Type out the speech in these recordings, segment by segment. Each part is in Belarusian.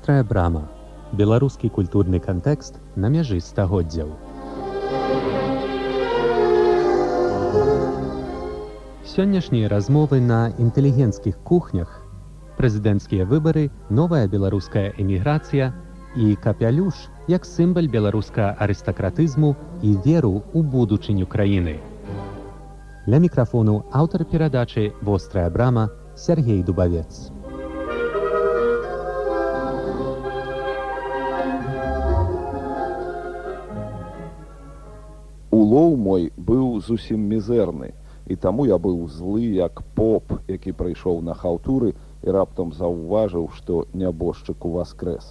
вострая брама беларускі культурны кантэкст на мяжы стагоддзяў. Сённяшнія размовы на інтэлігенцкіх кухнях прэзідэнцкія выбары новая беларуская эміграцыя і капялюш як сімбаль беларуска арыстакратызму і веру ў будучыню краіны. Для мікрафону аўтар перадачы вострая брама Сергей дубавец улоў мой быў зусім мізэрны і таму я быў злы як поп які прыйшоў на хаўтуры і раптам заўважыў што нябожчык у васкрэс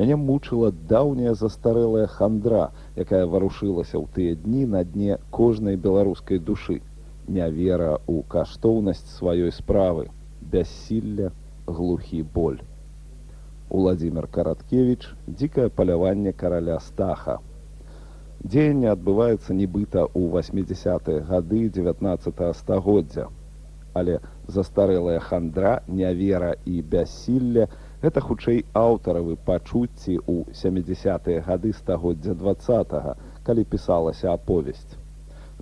мяне мучыла даўняя застарэлая хандра якая варушылася ў тыя дні на дне кожнай беларускай душы. Нявера ў каштоўнасць сваёй справы бяссілля глухі боль. Владимир караткевич дзікае паляванне караля стаха Дзеянне адбываецца нібыта ў 80-е гады 19 стагоддзя. Але застарэлая хандра, нявера і бяссілля гэта хутчэй аўтаравы пачуцці ў 70-е гады стагоддзя два, калі пісалася аповесць.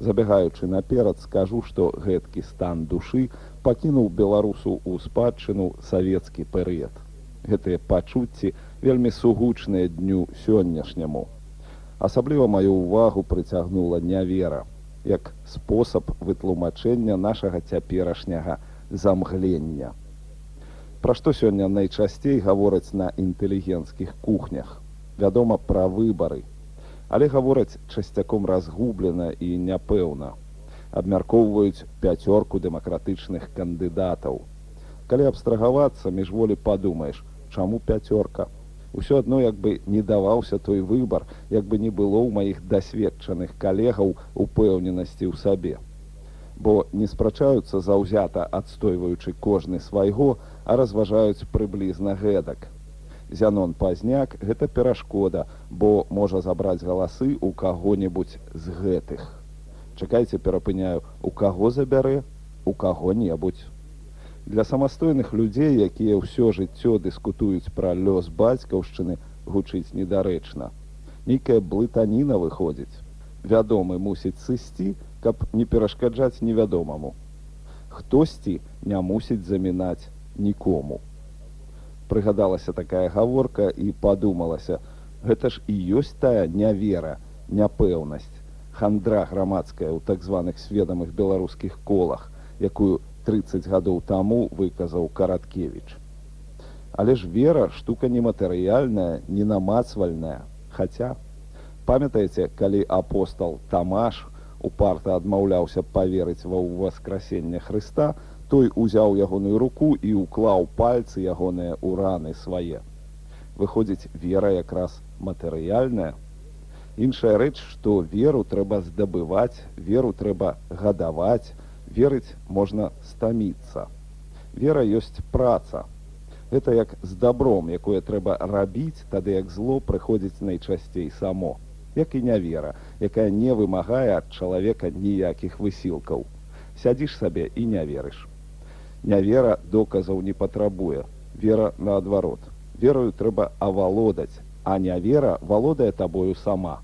Забягаючы наперад скажу, што гэткі стан душы пакінуў беларусу ў спадчыну савецкі перыяд. Гэтыя пачуцці вельмі сугучныя дню сённяшняму асабліва маю ўвагу прыцягнула нявера як спосаб вытлумачэння нашага цяперашняга замглення. Пра што сёння найчасцей гавораць на інтэлігенцкіх кухнях? Вядома пра выбары. Але гавораць часцяком разгублена і няпэўна. Абмяркоўваюць пяцёрку дэмакратычных кандыдатаў. Калі абстрагавацца міжволі падумаеш чаму пяцёрка Усё адно як бы не даваўся той выбар, як бы не было ў маіх дасведчаных калегаў упэўненасці ў сабе. Бо не спрачаюцца заўзята адстойваючы кожны свайго, а разважаюць прыблізна гэтак. Зянон пазняк гэта перашкода, бо можа забраць галасы ў каго-небудзь з гэтых. Чакайце перапыняю, у каго забярэ, у каго-небудзь для самастойных людзей якія ўсё жыццё дыскутуюць пра лёс бацькаўшчыны гучыць недарэчна. Нейкая блытаніна выходзіць. Вядомы мусіць сысці каб не перашкаджаць невядомаму. Хтосьці не мусіць замінаць нікому. Прыгадалася такая гаворка і падумалася гэта ж і ёсць тая нявера няпэўнасць хандра грамадская ў так званых сведамых беларускіх колах якую 30 гадоў таму выказаў караткевич але ж вера штука нематэрыяльная не намацвальная хаця памятаеце калі апостал тамаш упарта адмаўляўся паверыць ва ўваскрасенне хрыста той узяў ягоную руку і ўклаў пальцы ягоныя ураны свае. Выходзіць вера якраз матэрыяльная. Іншая рэч што веру трэба здабываць веру трэба гадаваць верыць можна стаміцца. Вера ёсць праца. Гэта як з дабром, якое трэба рабіць, тады як зло прыходзіць найчасцей само, як і нявера, якая не вымагае ад чалавека ніякіх высілкаў. Сядзіш сабе і не верыш. Нявера доказаў не патрабуе. Вера наадварот. Вераю трэба авалодаць, а нявера валодае табою сама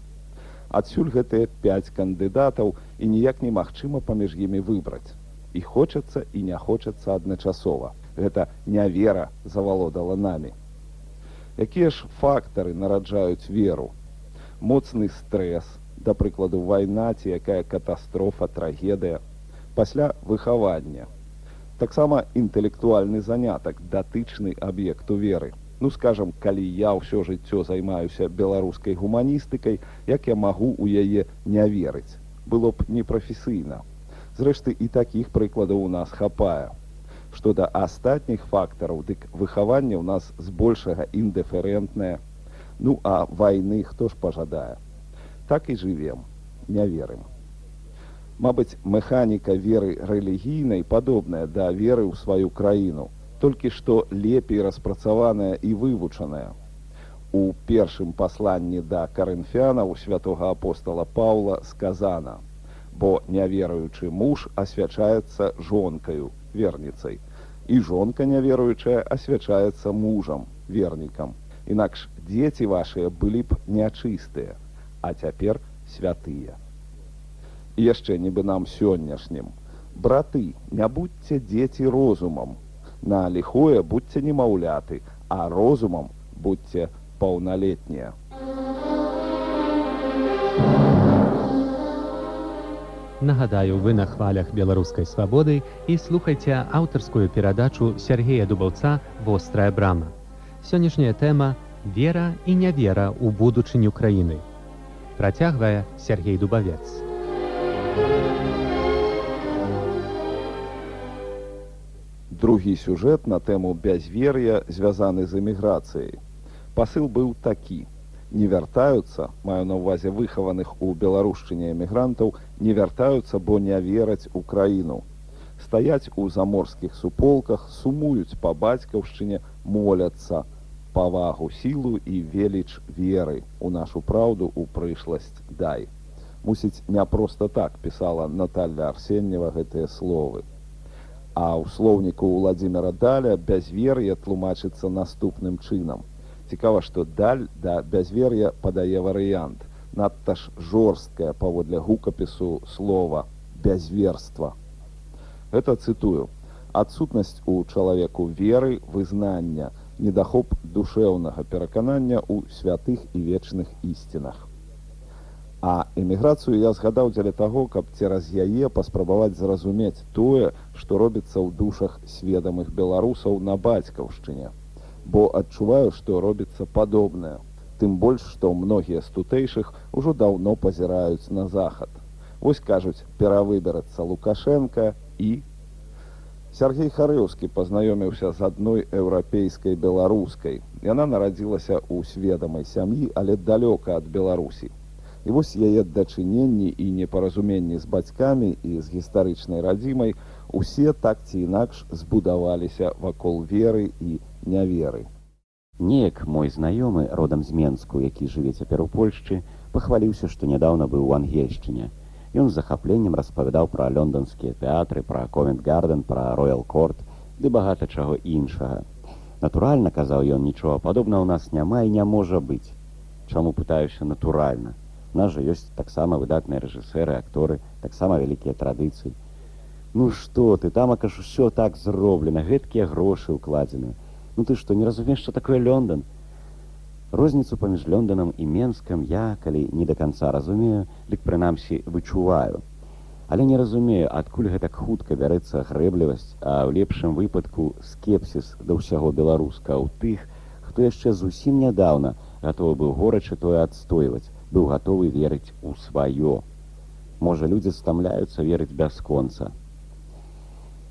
адсюль гэтыя пяць кандыдатаў і ніяк немагчыма паміж імі выбраць. І хочацца і не хочацца адначасова. Гэта не вера завалодала намі. Якія ж фактары нараджаюць веру? Моцны стрэс да прыкладу вайна ці якая катастрофа трагедыя. Пасля выхавання. Таксама інтэлектуальны занятак датычны аб'екту веры ну скажем калі я ўсё жыццё займаюся беларускай гуманістыкай як я магу у яе не верыць? Было б непрафесійна. Зрэшты і такіх прыкладаў у нас хапае. Што да астатніх фактараў дык выхаванне ў нас збольшага індэферэнтнае ну а вайны хто ж пажадае? Так і жывем не верым. Мабыць механіка веры рэлігійнай падобная да веры ў сваю краіну толькі што лепей распрацаваная і вывучаная. У першым пасланні да карынфяна у святого апостола Паўла сказана: бо няверуючы муж асвячаецца жонкаю верніцай і жонка няверуючая асвячаецца мужам вернікам. Інакш дзеці вашыя былі б нячыстыя а цяпер святыя яшчэ нібы нам сённяшнім. Браты не будьце дзеці розумам на ліхое будьце немаўляты а розумам будьце паўналетнія Нагадаю, вы на хвалях беларускай свабоды і слухайце аўтарскую перадачу Сергея Дубаўца вострая брама. Сённяшняя тэма вера і нявера ў будучыню краіны. Працягвае Сергей Дубавец. Другі сюжэт на тэму бязвер'я звязаны з эміграцыяй. Пасыл быў такі: не вяртаюцца, маю на ўвазе выхаваных у беларушчыне эмігрантаў, не вяртаюцца, бо не вераць у краіну. Стаяць у заморскіх суполках, сумуюць па бацькаўшчыне, моляцца, павагу сілу і веліч веры у нашу праўду у прышласць дай. Мусіць, не проста так пісала Наталья Арсеннева гэтыя словы. А ў слоўніку Владзіміра Даля бязвер'е тлумачыцца наступным чынам. Цікава што даль да бязвер'я падае варыянт. Надта ж жорсткая паводле гукапісу слова бязверства это цытую. Адсутнасць у чалавеку веры вызнання недахоп душэўнага пераканання ў святых і вечных ісцінах а эміграцыю я згадаў дзеля таго каб цераз яе паспрабаваць зразумець тое што робіцца ў душах сведамых беларусаў на бацькаўшчыне бо адчуваю, што робіцца падобнае. Тым больш, што многія з тутэйшых ужо даўно пазіраюць на захад. Вось кажуць, перавыберацца Лукашенко і Сергей Харыўскі пазнаёміўся з адной еўрапейскай беларускай. Яна нарадзілася ў сведамай сям'і, але далёка ад Беларусі. І вось яе дачыненні і непаразуменні з бацькамі і з гістарычнай радзімай усе так ці інакш збудаваліся вакол веры і няверы. Неяк мой знаёмы родам з Менску, які жыве цяпер у Польшчы, пахваліўся, што нядаўна быў у ангельшчыне. Ён з захапленнем распавядаў пра лёнданскія тэатры, пра Ковент-гарден, пра Роял Корт ды багата чаго іншага. Натуральна, казаў ён, нічога падобна ў нас няма і не можа быць. Чаму пытаюся натуральна. Нас жа ёсць таксама выдатныя рэжысэры, акторы, таксама вялікія традыцыі. Ну што ты там акаш усё так зроблена, гэткія грошы ўкладзены. Ну ты што не разумееш, што такое Лондон? Розніцу паміж Лондонам і Менскам я, калі не да канца разумею, дык прынамсі вычуваю. Але не разумею, адкуль гэтак хутка бярэцца грэблівасць, а ў лепшым выпадку скепсіс да ўсяго беларуска ў тых, хто яшчэ зусім нядаўна гатовы быў горачы тое адстойваць, быў гатовы верыць у сваё. Можа, людзі стамляюцца верыць бясконца.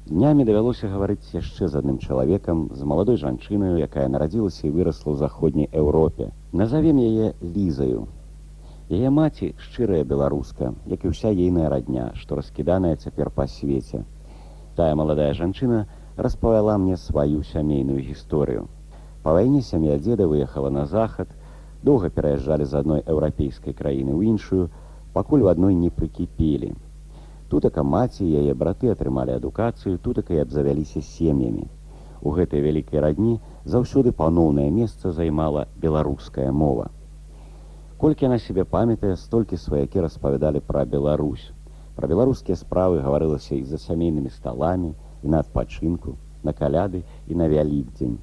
Днямі давялося гаварыць яшчэ з адным чалавекам з маладой жанчынаю, якая нарадзілася і вырасла ў заходняй Еўропе. Назавем яе лізаю. Яе маці шчырая беларуска, як і ўся ейная радня, што раскіданая цяпер па свеце. Тая маладая жанчына распавяла мне сваю сямейную гісторыю. Па вайне сям'я дзеда выехала на захад, доўга пераязджалі з адной еўрапейскай краіны ў іншую, пакуль у адной не прыкіпелі. Тутака маці яе браты атрымалі адукацыю, тутака і абзавяліся сем'ямі. У гэтай вялікай радні заўсёды паноўнае месца займала беларуская мова. Колькі на сябе памятае, столькі сваякі распавядалі пра Беларусь. Пра беларускія справы гаварылася і за сямейнымі сталамі, і на адпачынку, на каляды і на вялікдзень.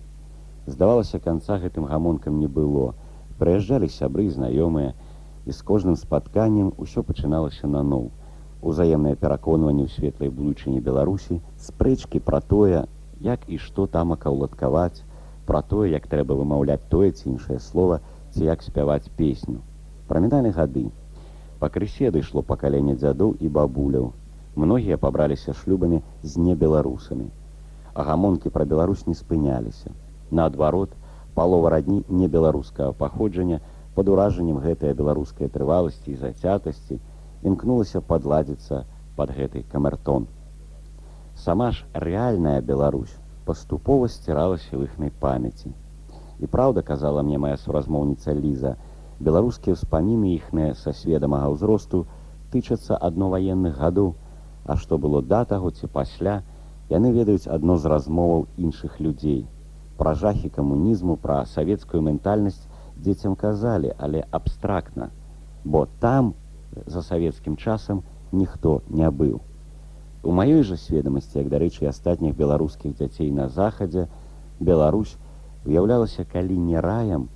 Здавалася, канца гэтым гамонкам не было. Прыязджалі сябры знаёмыя, і з кожным спатканнем усё пачыналася на ноў узаемнае пераконванне ў светлай будучыні беларусі спрэчкі пра тое як і што тамака ўладкаваць пра тое як трэба вымаўляць тое ці іншае слова ці як спяваць песню. Праміналі гады. Пакрысе дайшло пакаленне дзядоў і бабуляў. Многія пабраліся шлюбамі з небеларусамі. А гамонкі пра Беларусь не спыняліся. Наадварот палова радні небеларускага паходжання пад уражаннем гэтая беларускай трываласці і зацятасці імкнулася падладзіцца под гэты камертон. Сама ж рэальная Беларусь паступова сціралася ў іхнай памяці. І праўда казала мне моя суразмоўніца Ліза, беларускія ўспаміны іхныя са сведамага ўзросту тычацца адно ваенных гадоў, а што было да таго ці пасля, яны ведаюць адно з размоваў іншых людзей. Пра жахі камунізму, пра савецкую ментальнасць дзецям казалі, але абстрактна, бо там за савецкім часам ніхто не быў. У маёй жа сведамасці, як дарэчы астатніх беларускіх дзяцей на захадзе, Беларусь уяўлялася калі не раем,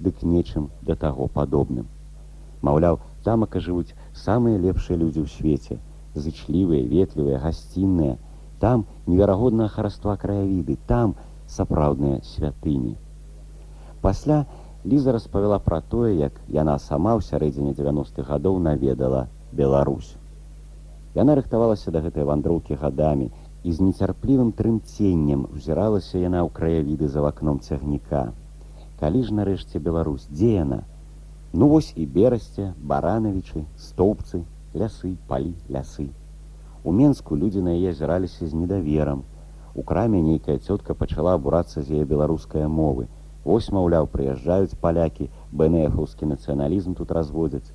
дык нечым да таго падобным. Маўляў, тамака жывуць самыя лепшыя людзі ў свеце, зычлівыя, ветлівыя, гасцінныя, там неверагоднае хараства краявіды, там сапраўдныя святыні. Пасля Ліза распавяла пра тое, як яна сама ў сярэдзіне 90-х гадоў наведала Беларусь. Яна рыхтавалася да гэтай вандроўкі гадамі і з нецярплівым трымценнем узіралася яна ў краявіды за вакном цягніка. Калі ж нарэшце Беларусь, дзе яна? Ну вось і берасця, баранавічы, стоўбцы, лясы, палі, лясы. У Менску людзі на яе азіраліся з недаверам. У краме нейкая цётка пачала абурацца з яе беларускай мовы. Вось, маўляў, прыязджаюць палякі, бнфаўскі нацыяналізм тут разводзяць.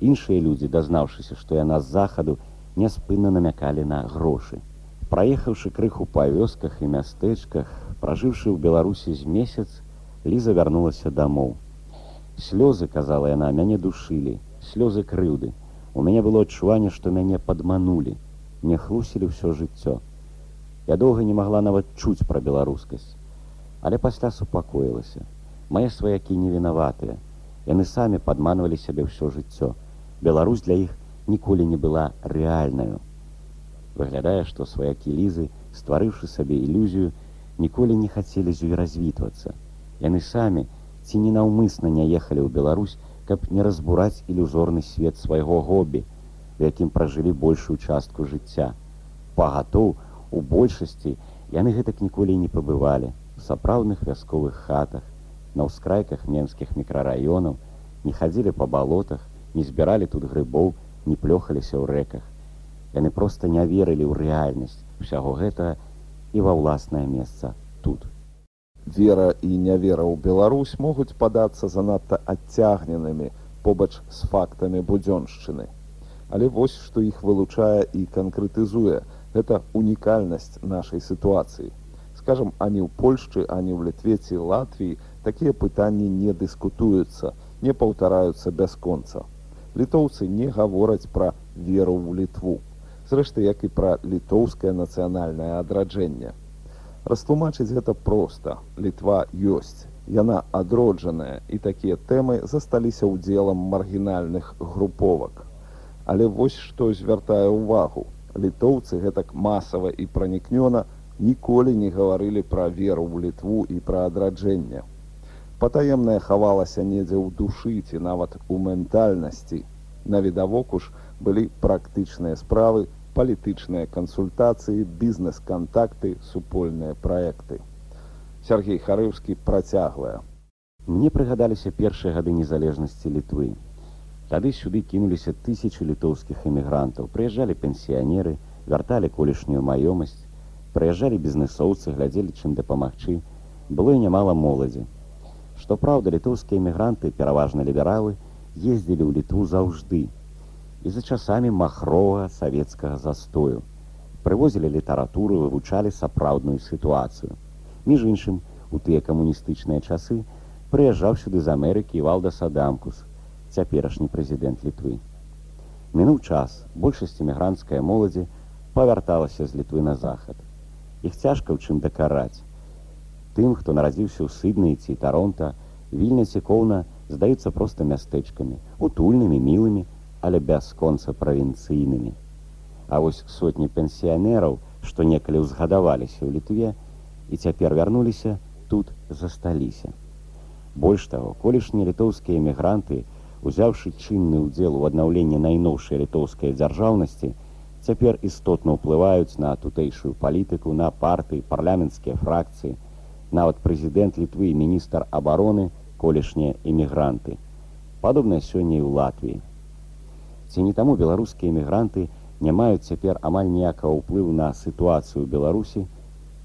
Іншыя людзі, дазнаўшыся, што яна з захаду, няспынна намякалі на грошы. Праехаўшы крыху па вёсках і мястэчках, пражыўшы ў Беларусі з месяц, Ліза вярнулася дамоў. Слёзы, казала яна, мяне душылі, слёзы крыўды. У мяне было адчуванне, што мяне падманулі, мне хлусілі ўсё жыццё. Я доўга не магла нават чуць пра беларускасць. Але пасля супакоілася. Мае сваякі не вінаватыя. Яны самі падманвалі сябе ўсё жыццё. Беларусь для іх ніколі не была рэальнаю. Выглядае, што сваякі лізы, стварыўшы сабе ілюзію, ніколі не хацелі з ёй развітвацца. Яны самі ці ненаўмысна не ехалі ў Беларусь, каб не разбураць ілюзорны свет свайго гобі, у якім пражылі большую частку жыцця. Пагатоў у большасці яны гэтак ніколі не пабывалі у сапраўдных вясковых хатах, на ўскрайках менскіх мікрараёнаў, не хадзілі па балотах, не збіралі тут грыбоў, не плёхаліся ў рэках. Яны проста не верылі ў рэальнасць усяго гэта і ва ўласнае месца тут. Вера і нявера ў Беларусь могуць падацца занадта адцягненымі побач з фактамі будзёншчыны. Але вось што іх вылучае і канкрэтызуе гэта унікальнасць нашай сітуацыі. Скажам, ані ў Польшчы, ані ў літвеці Латвіі такія пытанні не дыскутуюцца, не паўтараюцца бясконца літоўцы не гавораць пра веру ў літву зрэшты як і пра літоўскае нацыянальнае адраджэнне растлумачыць гэта проста літва ёсць яна адроджаная і такія тэмы засталіся ўдзелам маргінальных груповак але вось што звяртае ўвагу літоўцы гэтак масава і пранікнёна ніколі не гаварылі пра веру ў літву і пра адраджэнне. Патаемная хавалася недзе ў душы ці нават у ментальнасці. Навідавоку ж былі практычныя справы палітычныя кансультацыі бізнес-кантакты супольныя праекты. Сергей харыўскі працяглая. Мне прыгадаліся першыя гады незалежнасці літвы тады сюды кінуліся тысячи літоўскіх эмігрантаў прыязджалі пенсіянеры вярталі колішнюю маёмасць прыязджалі бізнесоўцы глядзелі чым дапамагчы было і нямала моладзі Што праўда, літоўскія эмігранты, пераважна лібералы, ездзілі ў літву заўжды. І за часамі махрова савецкага застою. Прывозілі літаратуру, вывучалі сапраўдную сітуацыю. Між іншым, у тыя камуністычныя часы прыязджаў сюды з Амерыкі Валда Садамкус, цяперашні прэзідэнт літвы. Мінуў час, большасць эмігранцкая моладзі павярталася з літвы на захад. Іх цяжка ў чым дакараць тым, хто нарадзіўся ў сыднай ці таронта, вільня цікоўна здаюцца проста мястэчкамі, утульнымі мілымі, але бясконца правінцыйнымі. А вось сотні пенсіянераў, што некалі ўзгадаваліся ў літве і цяпер вярнуліся, тут засталіся. Больш таго, колішнія літоўскія эмігранты, узяўшы чынны ўдзел у аднаўленні найноўшай літоўскай дзяржаўнасці, цяпер істотна ўплываюць на тутэйшую палітыку, на партыі, парламенцкія фракцыі, нават прэзідэнт літвы і міністр абароны колішнія эмігранты падобна сёння і ў латвіі ці не таму беларускія эмігранты не маюць цяпер амаль ніякага ўплыву на сітуацыю беларусі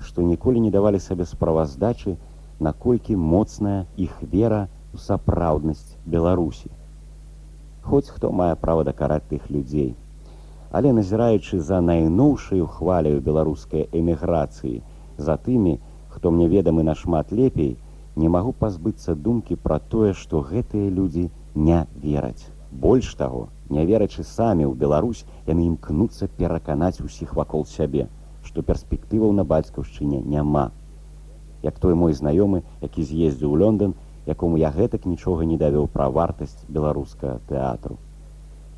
што ніколі не давалі сабе справаздачы наколькі моцная іх вера у сапраўднасць беларусі хоць хто мае права дакараць тых людзей але назіраючы за найноўшую хваляю беларускай эміграцыі за тымі хто мне ведамы нашмат лепей, не магу пазбыцца думкі пра тое, што гэтыя людзі не вераць. Больш таго, не верачы самі ў Беларусь, яны імкнуцца пераканаць усіх вакол сябе, што перспектываў на бацькаўшчыне няма. Як той мой знаёмы, які з'ездзіў у Лондон, якому я гэтак нічога не давёў пра вартасць беларускага тэатру.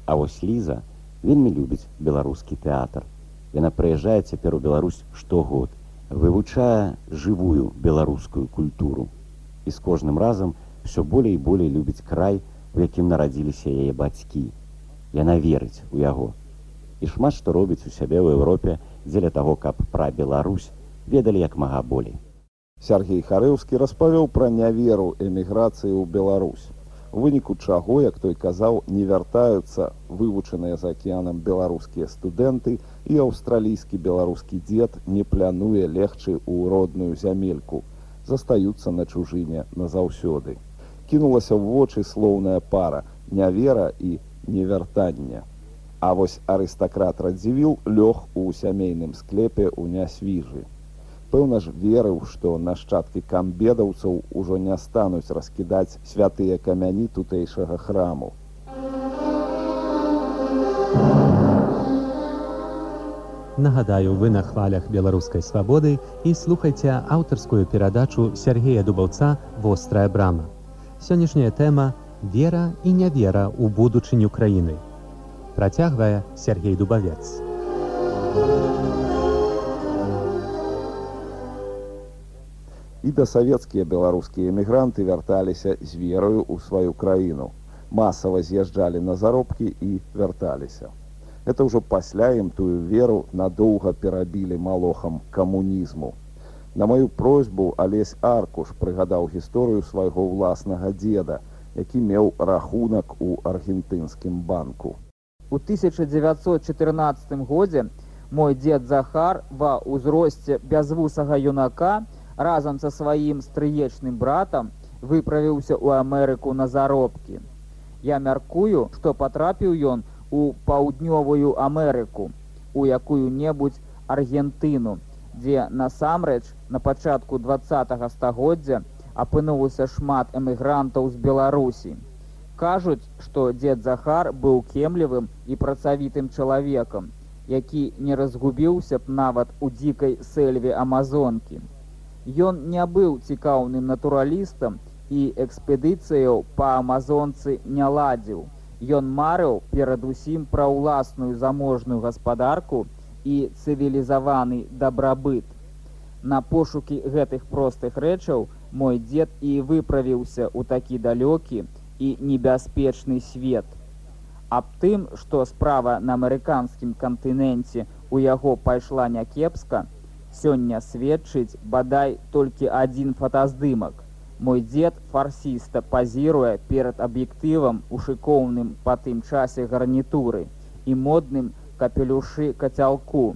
А вось Ліза вельмі любіць беларускі тэатр. Яна прыязджае цяпер у Беларусь штогод, вывучае жывую беларускую культуру. І з кожным разам все болей і болей любіць край, у якім нарадзіліся яе бацькі. Яна верыць у яго. І шмат што робіць у сябе ў Еўропе дзеля таго, каб пра Беларусь ведалі як мага болей. Сергей Харэўскі распавёў пра няверу эміграцыі ў Беларусь. У выніку чаго, як той казаў, не вяртаюцца вывучаныя за акіянам беларускія студэнты і аўстралійскі беларускі дзед не плянуе легчы ў родную зямельку, застаюцца на чужыне назаўсёды. Кінулася ў вочы слоўная пара, нявера і невяртання. А вось арыстакрат радзівіл лёг у сямейным склепе ў нясвіжы пэўна ж верыў, што нашчадкі камбедаўцаў ужо не стануць раскідаць святыя камяні тутэйшага храму. Нагадаю, вы на хвалях беларускай свабоды і слухайце аўтарскую перадачу Сергея Дубаўца вострая брама. Сённяшняя тэма вера і нявера ў будучыню краіны. Працягвае Сергей Дубавец. І дасавецкія беларускія эмігранты вярталіся з верою ў сваю краіну. Масава з'язджалі на заробкі і вярталіся. Это ўжо пасля ім тую веру надоўга перабілі малохам камунізму. На маю просьбу алесь аркуш прыгадаў гісторыю свайго ўласнага дзеда, які меў рахунак у аргентынскім банку. У 1914 годзе мой дзед Захар ва ўзросце бязвусага юнака, разам са сваім стрыечным братам выправіўся ў Амерыку на заробкі. Я мяркую, што патрапіў ён у паўднёвую Амерыку, у якую-небудзь Аргентыну, дзе насамрэч на пачатку два стагоддзя апынулася шмат эмігрантаў з Беларусі. Кажуць, што дзед Захар быў кемлівым і працавітым чалавекам, які не разгубіўся б нават у дзікай сэльве амазонкі. Ён не быў цікаўным натуралістам і экспедыцыяў па амазонцы не ладзіў. Ён марыў перадусім пра ўласную заможную гаспадарку і цывілізаваны дабрабыт. На пошукі гэтых простых рэчаў мой дзед і выправіўся ў такі далёкі і небяспечны свет. Аб тым, што справа на амерыканскім кантыненце у яго пайшла някепска, сёння сведчыць бадай толькі адзін фотаздымак. Мой дзед фарсіста пазіруе перад аб'ектывам у шыкоўным па тым часе гарнітуры і модным капелюшы кацялку.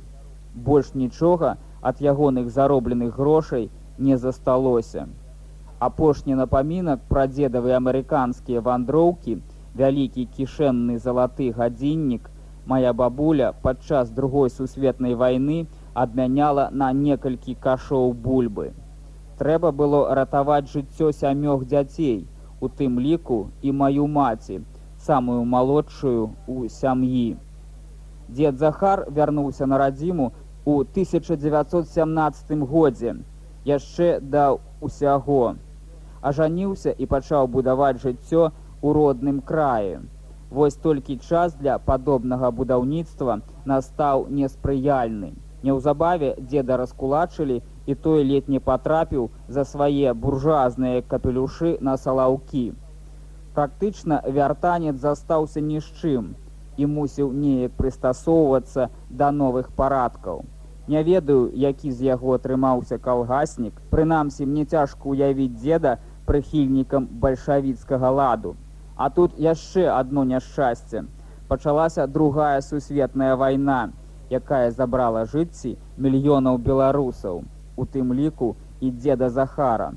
Больш нічога ад ягоных заробленых грошай не засталося. Апошні напамінак пра дзедавы амерыканскія вандроўкі, вялікі кішэнны залаты гадзіннік, моя бабуля падчас другой сусветнай вайны, абмяняла на некалькі кашоў бульбы. Трэба было ратаваць жыццё сямёг дзяцей, у тым ліку і маю маці, самую малодшую у сям'і. Дед Захар вярнуўся на радзіму у 1917 годзе, яшчэ да ўсяго. Ажаніўся і пачаў будаваць жыццё у родным краі. Вось толькі час для падобнага будаўніцтва настаў неспрыяльны. Неўзабаве дзеда раскулачылі і той ледь не патрапіў за свае буржуазныя капелюшы на салаўкі. Практычна вяртанец застаўся ні з чым і мусіў неяк прыстасоўвацца да новых парадкаў. Не ведаю, які з яго атрымаўся калгаснік, прынамсі мне цяжка ўявіць дзеда прыхільнікам бальшавіцкага ладу. А тут яшчэ адно няшчасце. Пачалася другая сусветная вайна якая забрала жыцці мільёнаў беларусаў, у тым ліку і дзеда Захара.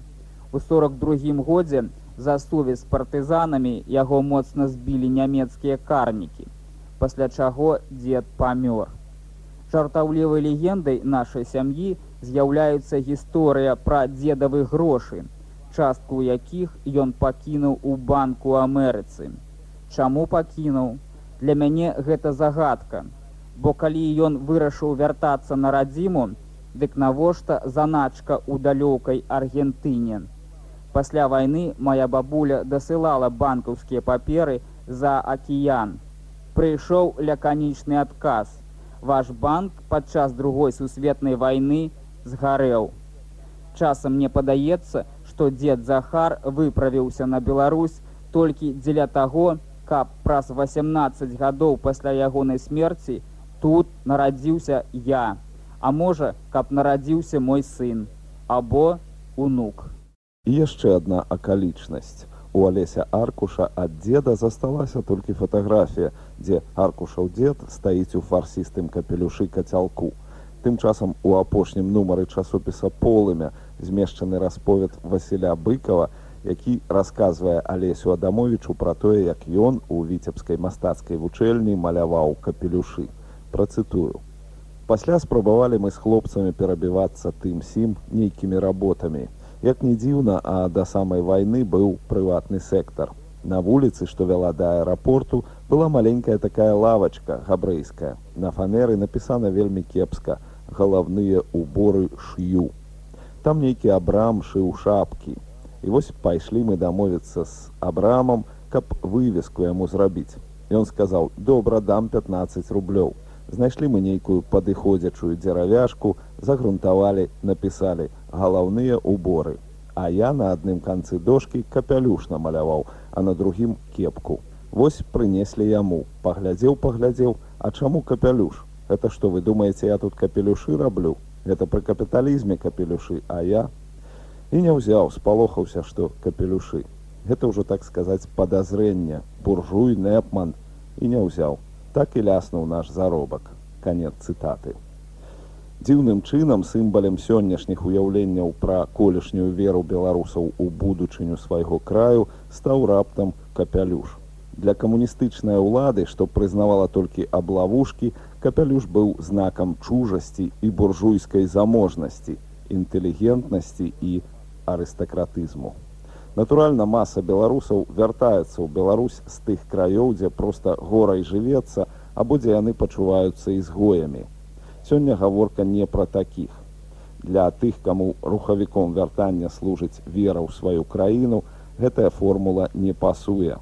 У 42 годзе за сувязь з партызанамі яго моцна збілі нямецкія карнікі, пасля чаго дзед памёр. Жартаўлівай легендай нашай сям'і з'яўляецца гісторыя пра дзедавы грошы, частку якіх ён пакінуў у банку Амерыцы. Чаму пакінуў? Для мяне гэта загадка. Бо калі ён вырашыў вяртацца на радзіму, дык навошта заначка ў далёкай Аргентыне. Пасля вайны моя бабуля дасылала банкаўскія паперы за акіян. Прыйшоў ляканічны адказ. Ваш банк падчас другой сусветнай вайны згарэў. Часам мне падаецца, што дзед Захар выправіўся на Беларусь толькі дзеля таго, каб праз 18 гадоў пасля ягонай смерці тут нарадзіўся я а можа каб нарадзіўся мой сын або унук і яшчэ одна акалічнасць у алеся аркуша ад деда засталася толькі фатаграфія дзе аркушаў дзед стаіць у фарсістым капелюшы кацялку тым часам у апошнім нумары часопіса полымя змешчаны расповед васіля быкова які расказвае алесю адамовічу пра тое як ён у віцебскай мастацкай вучэльні маляваў капелюшы працытую пасля спрабавалі мы з хлопцамі перабівацца тым сім нейкімі работамі як не дзіўна а да самай вайны быў прыватны сектар на вуліцы што вяла да аэрапорту была маленькая такая лавачка габрэйская на фанеры напісана вельмі кепска галаўныя уборы шю там нейкі абрам шыў шапкі і вось пайшлі мы дамовіцца з абрамам каб вывеску яму зрабіць. Ён сказаў добра дам 15 рублёў знайшлі мы нейкую падыходзячую дзеравяшку загрунтавалі напісалі галаўныя уборы а я на адным канцы дошкі капялюш намаляваў а на другім кепку. Вось прынеслі яму. Паглядзеў паглядзеў а чаму капялюш? Это што вы думаеце я тут капелюшы раблю? Гэта пры капіталізме капелюшы а я? І не ўзяў спалохаўся што капелюшы гэта ўжо так сказаць падазрэнне буржуй нэпман і не ўзяў так і ляснуў наш заробак. Конец цытаты дзіўным чынам сімбалем сённяшніх уяўленняў пра колішнюю веру беларусаў у будучыню свайго краю стаў раптам капялюш. Для камуністычнай улады што прызнавала толькі аблавушкі капялюш быў знакам чужасці і буржуйскай заможнасці інтэлігентнасці і арыстакратызму Натуральна, маса беларусаў вяртаецца ў Беларусь з тых краёў, дзе проста горай жывецца, або дзе яны пачуваюцца ізгоямі. Сёння гаворка не пра такіх. Для тых, каму рухавіком вяртання служыць вера ў сваю краіну, гэтая формула не пасуе.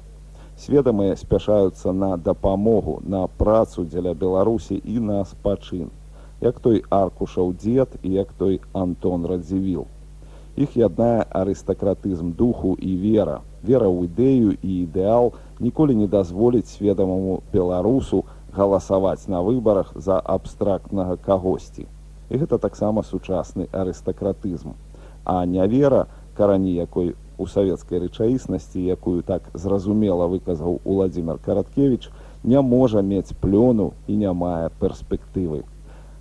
Сведамыя спяшаюцца на дапамогу, на працу дзеля Беларусі і на спачын. Як той аркушаў дзед і як той Антон радзівіл іх яднае арыстакратызм духу і вера. Вера ў ідэю і ідэал ніколі не дазволіць сведамаму беларусу галасаваць на выбарах за абстрактнага кагосьці і гэта таксама сучасны арыстакратызм а не вера карані якой у савецкай рэчаіснасці якую так зразумела выказаў владимир караткевич не можа мець плёну і не мае перспектывы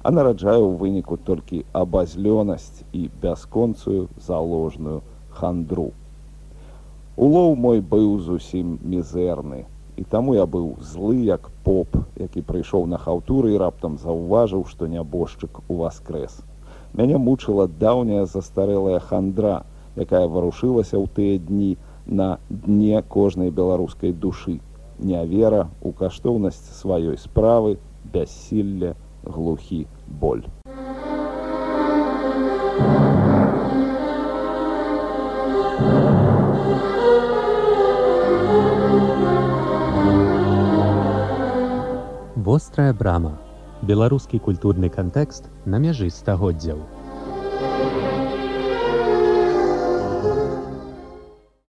а нараджае ў выніку толькі абазлёнасць і бясконцую заложную хандру. Улоў мой быў зусім мізэрны, і таму я быў злы як поп, які прыйшоў на хаўтуры і раптам заўважыў, што нябожчык у васкрэс. Мяне мучыла даўняя застарэлая хандра, якая варушылася ў тыя дні на дне кожнай беларускай душы. Нявера у каштоўнасць сваёй справы, бяссілля, глухі боль. Вострая брама. Беларускі культурны кантэкст на мяжы стагоддзяў.